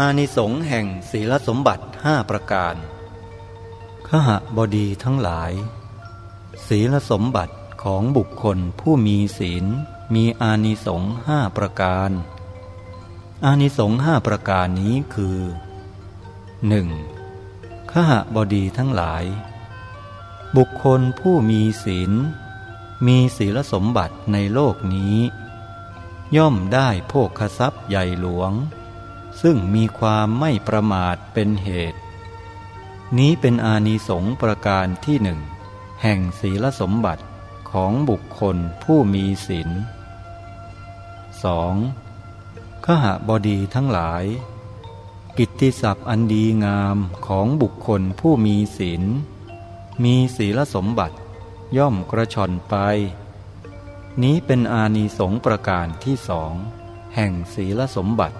อานิสงส์แห่งศีลสมบัติห้าประการขหบดีทั้งหลาย ศีลสมบัติของบุคคลผู้มีศีล มีอานิสงส์ห้าประการ อานิสงส์ห้าประการนี้คือ 1. ขหบดีทั้งหลาย บุคคลผู้มีศีล มีศีลสมบัติในโลกนี้ ย่อมได้โภคทรัพย์ใหญ่หลวง ซึ่งมีความไม่ประมาทเป็นเหตุ นี้เป็นอานิสงส์ประการที่หนึ่งแห่งศีลสมบัติของบุคคลผู้มีศีล 2. ขหบดีทั้งหลาย กิตติศัพท์อันดีงามของบุคคลผู้มีศีล มีศีลสมบัติย่อมกระชอนไป นี้เป็นอานิสงส์ประการที่สองแห่งศีลสมบัติ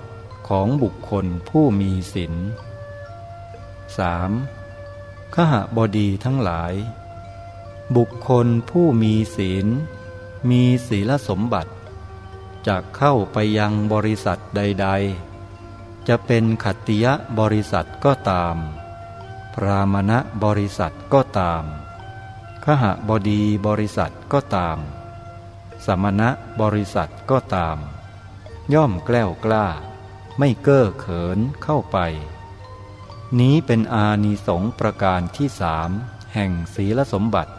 ของบุคคลผู้มีศีล 3. ขหบดีทั้งหลาย บุคคลผู้มีศีล มีศีลสมบัติจะเข้าไปยังบริษัทใด ๆ จะเป็นขัตติยะบริษัทก็ตาม พรามณะบริษัทก็ตาม ขหบดีบริษัทก็ตาม สมณะบริษัทก็ตาม ย่อมแกล้วกล้า ไม่เก้อเขินเข้าไป นี้เป็นอานิสงส์ประการที่สามแห่งศีลสมบัติ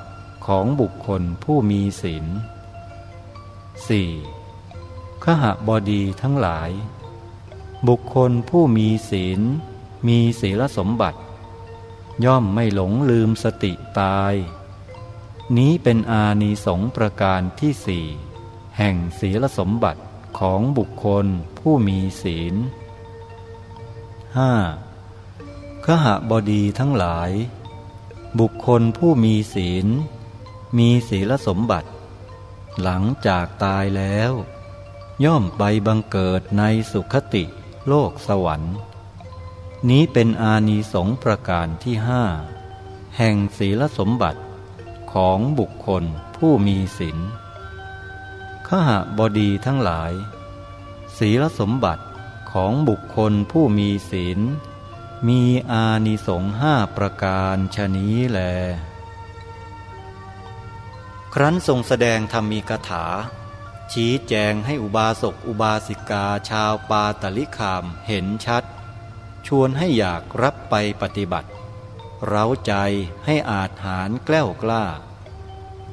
ของบุคคลผู้มีศีล 4. ขหบดีทั้งหลาย บุคคลผู้มีศีล มีศีลสมบัติ ย่อมไม่หลงลืมสติตาย นี้เป็นอานิสงส์ประการที่สี่แห่งศีลสมบัติ ของบุคคลผู้มีศีล 5. ขหบดีทั้งหลาย บุคคลผู้มีศีล มีศีลสมบัติ หลังจากตายแล้ว ย่อมไปบังเกิดในสุขติโลกสวรรค์ นี้เป็นอานิสงส์ประการที่ห้าแห่งศีลสมบัติของบุคคลผู้มีศีล ขหบดีทั้งหลาย ศีลสมบัติของบุคคลผู้มีศีล มีอานิสงห้าประการชนี้แล ครั้นทรงแสดงธรรมีกถา ชี้แจงให้อุบาสกอุบาสิกาชาวปาตลิคามเห็นชัด ชวนให้อยากรับไปปฏิบัติ เร้าใจให้อาจหารแกล้วกล้า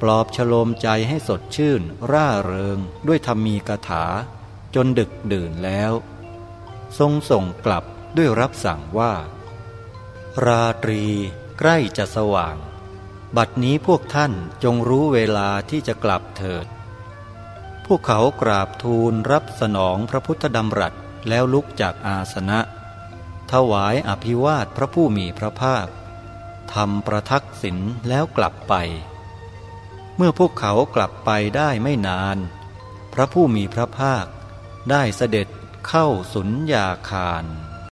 ปลอบฉโลมใจให้สดชื่น ร่าเริงด้วยธรรมีกถา จนดึกดื่นแล้ว ทรงส่งกลับด้วยรับสั่งว่า ราตรีใกล้จะสว่าง บัดนี้พวกท่านจงรู้เวลาที่จะกลับเถิด พวกเขากราบทูลรับสนองพระพุทธดำรัสแล้วลุกจากอาสนะ ถวายอภิวาทพระผู้มีพระภาคทำประทักษิณแล้วกลับไป เมื่อพวกเขากลับไปได้ไม่นาน พระผู้มีพระภาคได้เสด็จเข้าสุญญาคาร